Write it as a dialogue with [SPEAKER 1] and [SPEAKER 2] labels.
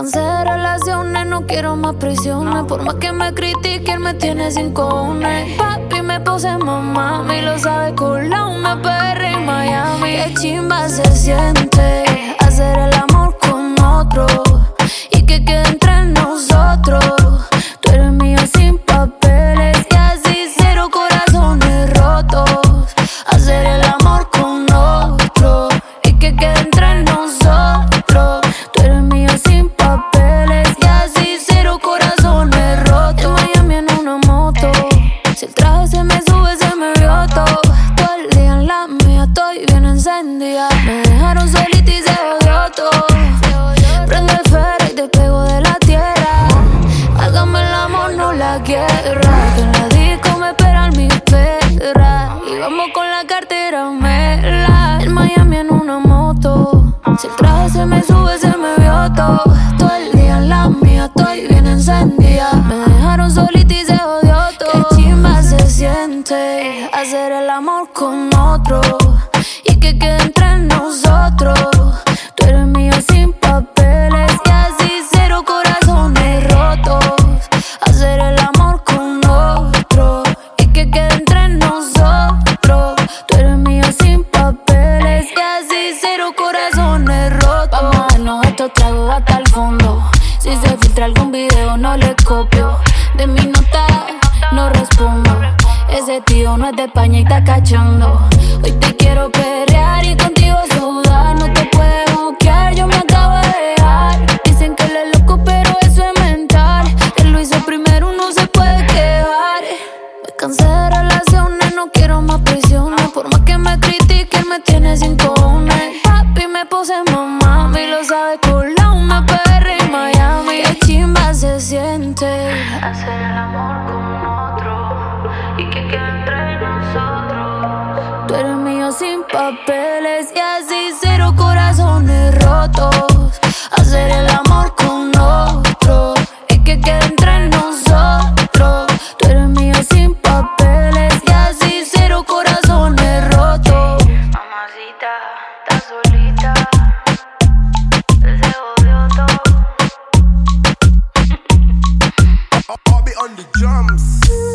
[SPEAKER 1] cansé relaciones, no quiero más prisiones. Por más que me critiquen, me tiene sin cojones. Papi me puse mamá, y lo sabe la una PR en Miami. Qué chimba se siente estoy bien encendida. Me dejaron solita y se odió todo. Prende el ferro y te pego de la tierra. Hágame el amor, no la guerra. Que en la disco me esperan mis perras. Y vamos con la cartera mela. En Miami en una moto. Si el traje se me sube, se me vio todo. Todo el día en la mía estoy bien encendida. Me dejaron solita y se odió todo. Qué chimba se siente hacer el amor con otro. Hasta el fondo. Si se filtra algún video, no le copio. De nota no. Ese tío no es de España y está cachando. Hoy te quiero perrear y contigo sudar. No te puedes buquear, yo me acabo de dejar. Dicen que él es loco, pero eso es mental. Él lo hizo primero, no se puede quejar. Me cansé de relaciones, no quiero más prisiones. Por más que me critiquen, me tiene sin cojones. Papi me puse mamá, y lo sabe con la una PR en Miami. Qué chimba se siente papeles y así cero corazones rotos. Hacer el amor con otro y que quede entre nosotros. Tú eres mío sin papeles y así cero corazones rotos. Mamacita, estás solita. Se todo.
[SPEAKER 2] I'll be on the drums.